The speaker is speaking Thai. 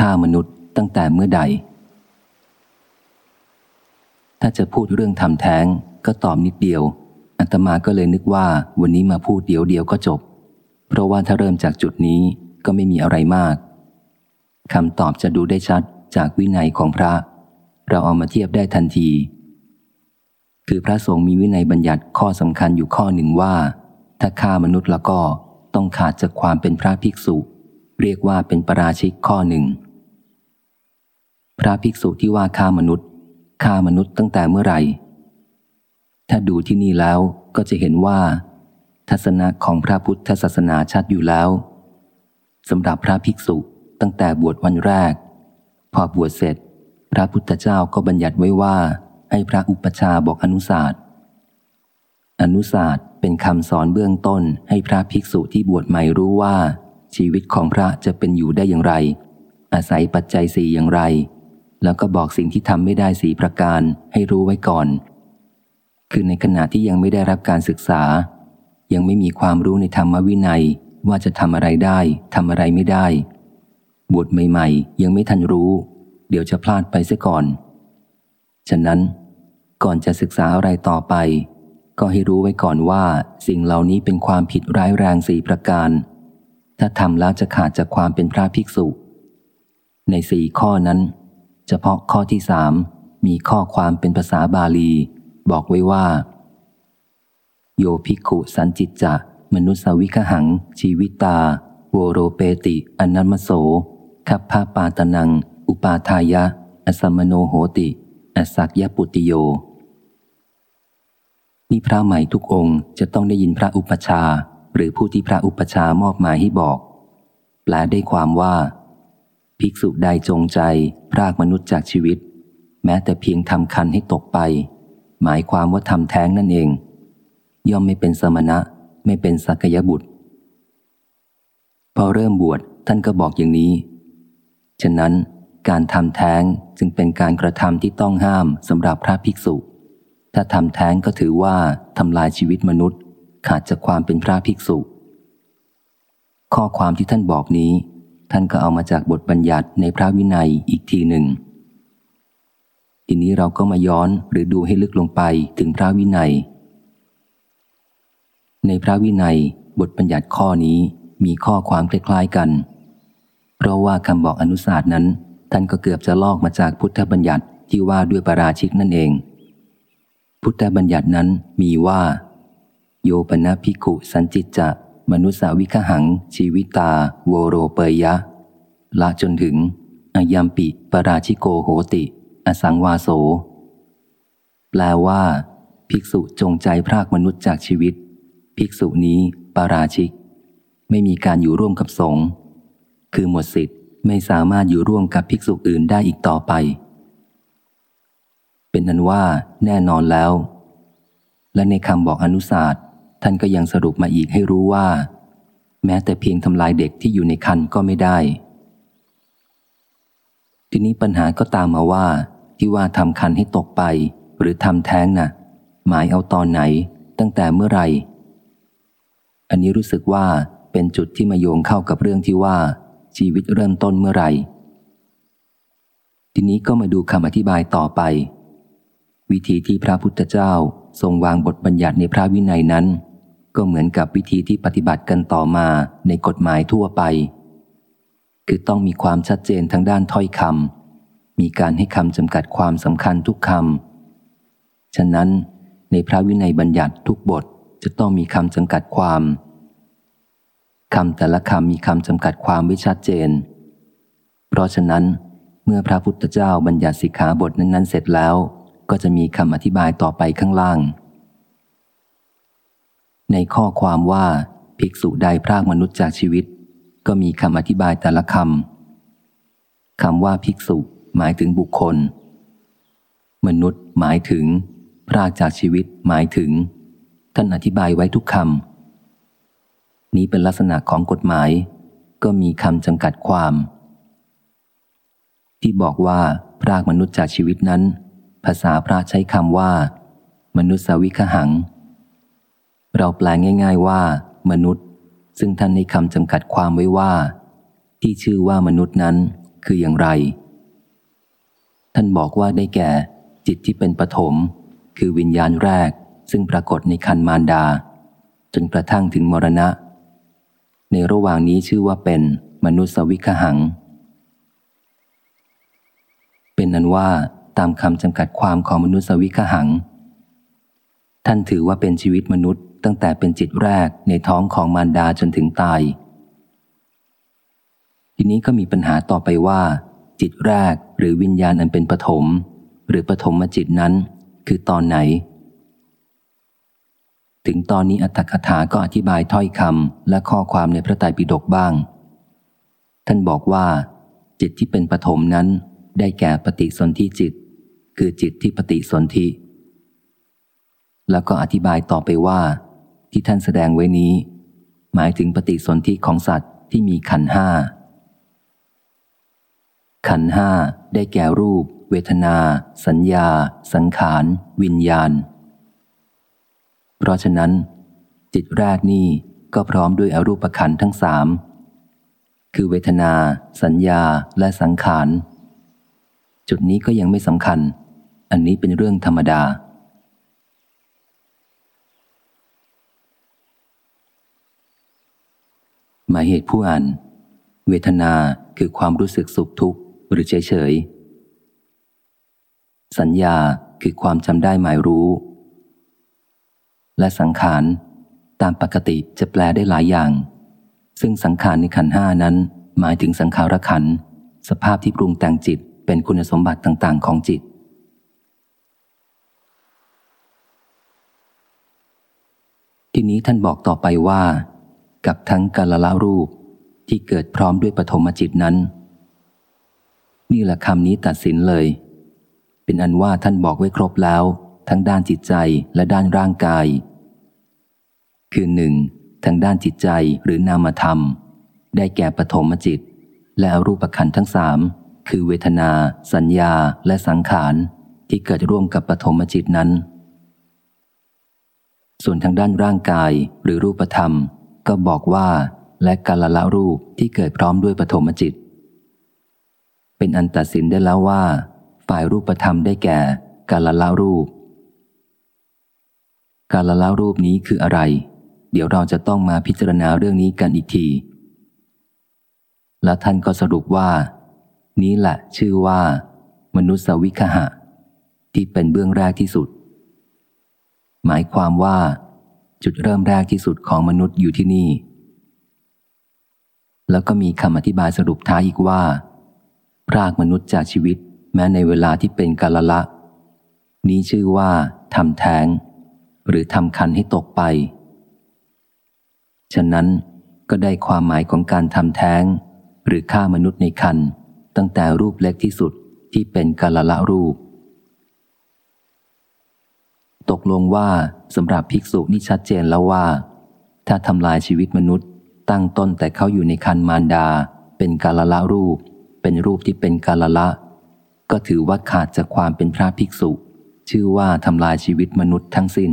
ฆ่ามนุษย์ตั้งแต่เมื่อใด ถ้าจะพูดเรื่องทำแท้งก็ตอบนิดเดียวอัตมาก็เลยนึกว่าวันนี้มาพูดเดียวเดียวก็จบ เพราะว่าถ้าเริ่มจากจุดนี้ก็ไม่มีอะไรมากคำตอบจะดูได้ชัดจากวินัยของพระ เราเอามาเทียบได้ทันที คือพระสงฆ์มีวินัยบัญญัติข้อสำคัญอยู่ข้อหนึ่งว่า ถ้าฆ่ามนุษย์แล้วก็ต้องขาดจากความเป็นพระภิกษุ เรียกว่าเป็นประราชิกข้อหนึ่ง พระภิกษุที่ว่าฆ่ามนุษย์ฆ่ามนุษย์ตั้งแต่เมื่อไหร่ ถ้าดูที่นี่แล้วก็จะเห็นว่า ทัศนะของพระพุทธศาสนาชัดอยู่แล้วสำหรับพระภิกษุตั้งแต่บวชวันแรก พอบวชเสร็จ พระพุทธเจ้าก็บัญญัติไว้ว่า ให้พระอุปชาบอกอนุสาสตร์อนุสาสตร์เป็นคำสอนเบื้องต้นให้พระภิกษุที่บวชใหม่รู้ว่า ชีวิตของพระจะเป็นอยู่ได้อย่างไร อาศัยปัจจัยสี่อย่างไร แล้วก็บอกสิ่งที่ทำไม่ได้สีประการให้รู้ไว้ก่อน คือในขณะที่ยังไม่ได้รับการศึกษา ยังไม่มีความรู้ในธรรมวินัยว่าจะทำอะไรได้ทำอะไรไม่ได้ บวชใหม่ ๆ ยังไม่ทันรู้ เดี๋ยวจะพลาดไปเสียก่อน ฉะนั้นก่อนจะศึกษาอะไรต่อไป ก็ให้รู้ไว้ก่อนว่า สิ่งเหล่านี้เป็นความผิดร้ายแรงสี่ประการ ถ้าทำแล้วจะขาดจากความเป็นพระภิกษุ ในสี่ข้อนั้น เฉพาะข้อที่สามมีข้อความเป็นภาษาบาลี บอกไว้ว่า โยภิกขุสันจิตจะ มนุสวิคหัง ชีวิตา โวโรเปติ อนัมโสคัพพาปาตนัง อุปาทายะ อสมโนโหติ อสักยปุติโยนี่พระใหม่ทุกองค์จะต้องได้ยินพระอุปชา หรือผู้ที่พระอุปชามอบหมายให้บอก แปลได้ความว่า ภิกษุใดจงใจพรากมนุษย์จากชีวิต แม้แต่เพียงทำคันให้ตกไป หมายความว่าทำแท้งนั่นเอง ย่อมไม่เป็นสมณะ ไม่เป็นสักยบุตร พอเริ่มบวชท่านก็บอกอย่างนี้ ฉะนั้นการทำแท้งจึงเป็นการกระทำที่ต้องห้ามสำหรับพระภิกษุ ถ้าทำแท้งก็ถือว่าทำลายชีวิตมนุษย์ ขาดจากความเป็นพระภิกษุ ข้อความที่ท่านบอกนี้ ท่านก็เอามาจากบทบัญญัติในพระวินัยอีกทีหนึ่ง ทีนี้เราก็มาย้อนหรือดูให้ลึกลงไปถึงพระวินัย ในพระวินัยบทบัญญัติข้อนี้มีข้อความคล้ายๆกัน เพราะว่าคำบอกอนุสาสนั้น ท่านก็เกือบจะลอกมาจากพุทธบัญญัติที่ว่าด้วยปราชิกนั่นเอง พุทธบัญญัตินั้นมีว่า โยปนะพิกุสันจิตจะ มนุสาวิคหัง ชีวิตา โวโรเปยะ ละจนถึง อยัมปิปราชิโกโหติ อสังวาโส แปลว่า ภิกษุจงใจพรากมนุษย์จากชีวิต ภิกษุนี้ปาราชิก ไม่มีการอยู่ร่วมกับสงฆ์คือหมดสิทธิ์ไม่สามารถอยู่ร่วมกับภิกษุอื่นได้อีกต่อไป เป็นนั้นว่า แน่นอนแล้ว และในคำบอกอนุสาส ท่านก็ยังสรุปมาอีกให้รู้ว่า แม้แต่เพียงทำลายเด็กที่อยู่ในคันก็ไม่ได้ ทีนี้ปัญหาก็ตามมาว่า ที่ว่าทำคันให้ตกไป หรือทำแท้งนะ่ะ หมายเอาตอนไหน ตั้งแต่เมื่อไหร่ อันนี้รู้สึกว่าเป็นจุดที่มาโยงเข้ากับเรื่องที่ว่า ชีวิตเริ่มต้นเมื่อไหร่ทีนี้ก็มาดูคำอธิบายต่อไป วิธีที่พระพุทธเจ้าทรงวางบทบัญญัติในพระวินัยนั้น ก็เหมือนกับวิธีที่ปฏิบัติกันต่อมาในกฎหมายทั่วไป คือต้องมีความชัดเจนทางด้านถ้อยคำมีการให้คำจำกัดความสำคัญทุกคำฉะนั้นในพระวินัยบัญญัติทุกบทจะต้องมีคำจำกัดความคำแต่ละคำมีคำจำกัดความไว้ชัดเจน เพราะฉะนั้น เมื่อพระพุทธเจ้าบัญญัติสิกขาบทนั้นๆ เสร็จแล้ว ก็จะมีคำอธิบายต่อไปข้างล่าง ข้อความว่า ภิกษุใดพรากมนุษย์จากชีวิต ก็มีคำอธิบายแต่ละคำคำว่าภิกษุหมายถึงบุคคล มนุษย์หมายถึง พรากจากชีวิตหมายถึง ท่านอธิบายไว้ทุกคำนี้เป็นลักษณะของกฎหมาย ก็มีคำจำกัดความ ที่บอกว่า พรากมนุษย์จากชีวิตนั้น ภาษาพระใช้คำว่า มนุษย์สวิคหัง เราแปลง่าย ๆว่า มนุษย์ ซึ่งท่านในคำจำกัดความไว้ว่า ที่ชื่อว่ามนุษย์นั้นคืออย่างไร ท่านบอกว่าได้แก่ จิตที่เป็นปฐมคือวิญญาณแรก ซึ่งปรากฏในคันมารดา จนกระทั่งถึงมรณะ ในระหว่างนี้ชื่อว่าเป็นมนุษยวิคหัง เป็นนั้นว่าตามคำจำกัดความของมนุษยวิคหัง ท่านถือว่าเป็นชีวิตมนุษย์ ตั้งแต่เป็นจิตแรกในท้องของมารดาจนถึงตาย ทีนี้ก็มีปัญหาต่อไปว่า จิตแรกหรือวิญญาณอันเป็นปฐมหรือปฐมจิตนั้น คือตอนไหน ถึงตอนนี้อัตถกถาก็อธิบายถ้อยคำและข้อความในพระไตรปิฎกบ้าง ท่านบอกว่า จิตที่เป็นปฐมนั้น ได้แก่ปฏิสนธิจิต คือจิตที่ปฏิสนธิแล้วก็อธิบายต่อไปว่า ที่ท่านแสดงไว้นี้ หมายถึงปฏิสนธิของสัตว์ที่มีขันห้า ขันห้าได้แก่รูป เวทนา สัญญา สังขาร วิญญาณ เพราะฉะนั้น จิตแรกนี่ก็พร้อมด้วยอรูปขันทั้งสามคือเวทนา สัญญาและสังขาร จุดนี้ก็ยังไม่สำคัญ อันนี้เป็นเรื่องธรรมดา หมายเหตุผู้อ่าน เวทนาคือความรู้สึกสุขทุกข์หรือเฉยเฉย สัญญาคือความจำได้หมายรู้ และสังขารตามปกติจะแปลได้หลายอย่าง ซึ่งสังขารในขันห้านั้น หมายถึงสังขารขัน สภาพที่ปรุงแต่งจิตเป็นคุณสมบัติต่าง ๆ ของจิต ทีนี้ท่านบอกต่อไปว่า กับทั้งกาลละรูปที่เกิดพร้อมด้วยปฐมจิตนั้น นี่แหละคำนี้ตัดสินเลย เป็นอันว่าท่านบอกไว้ครบแล้ว ทั้งด้านจิตใจและด้านร่างกาย คือหนึ่งทางด้านจิตใจหรือนามธรรม ได้แก่ปฐมจิต และรูปขันธ์ทั้งสามคือเวทนา สัญญาและสังขารที่เกิดร่วมกับปฐมจิตนั้น ส่วนทางด้านร่างกายหรือรูปธรรม ก็บอกว่าและกาลละรูปที่เกิดพร้อมด้วยปฐมจิต เป็นอันตัดสินได้แล้วว่า ฝ่ายรูปธรรมได้แก่กาลละรูป กาลละรูปนี้คืออะไร เดี๋ยวเราจะต้องมาพิจารณาเรื่องนี้กันอีกที และท่านก็สรุปว่า นี้แหละชื่อว่า มนุษยวิคหะ ที่เป็นเบื้องแรกที่สุด หมายความว่า จุดเริ่มแรกที่สุดของมนุษย์อยู่ที่นี่ แล้วก็มีคำอธิบายสรุปท้ายอีกว่ารากมนุษย์จากชีวิต แม้ในเวลาที่เป็นกาลละ นี้ชื่อว่าทำแท้ง หรือทำคันให้ตกไป ฉะนั้นก็ได้ความหมายของการทำแท้ง หรือฆ่ามนุษย์ในคันตั้งแต่รูปเล็กที่สุดที่เป็นกาลละรูป ตกลงว่าสำหรับภิกษุนี่ชัดเจนแล้วว่า ถ้าทำลายชีวิตมนุษย์ ตั้งต้นแต่เขาอยู่ในคันมารดา เป็นกาลละรูป เป็นรูปที่เป็นกาลละ ก็ถือว่าขาดจากความเป็นพระภิกษุ ชื่อว่าทำลายชีวิตมนุษย์ทั้งสิน้น